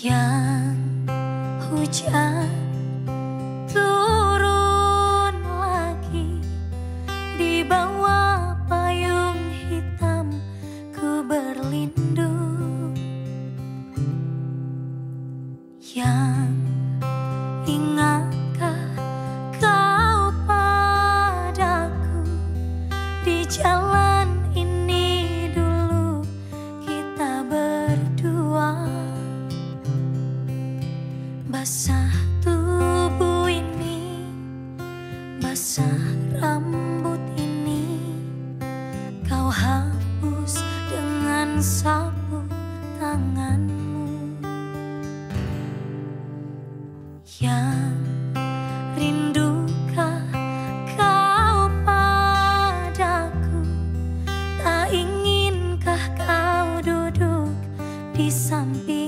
yang hujan Rambut ini kau hapus dengan sapu tanganmu. Yang rindukah kau padaku? Tak inginkah kau duduk di samping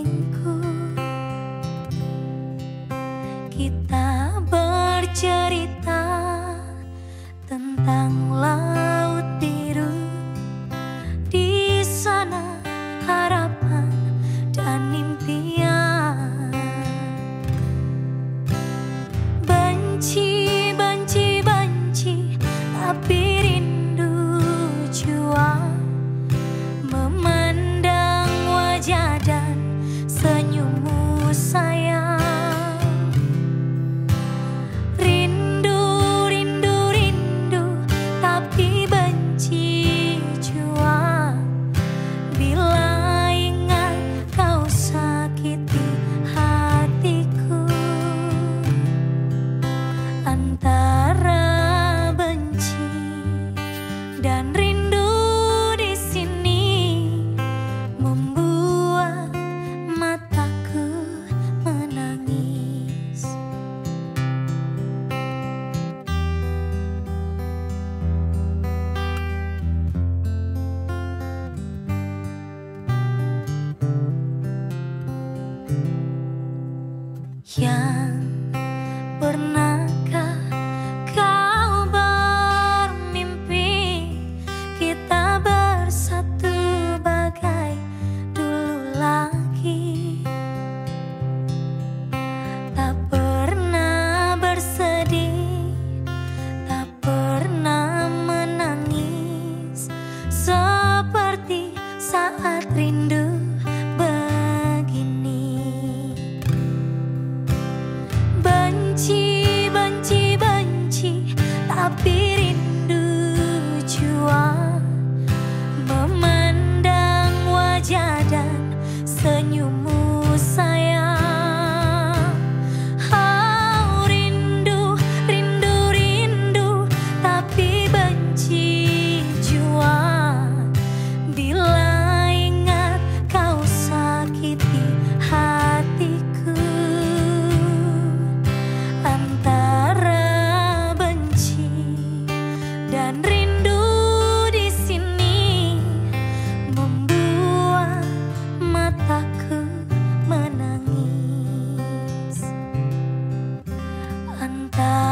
い。 아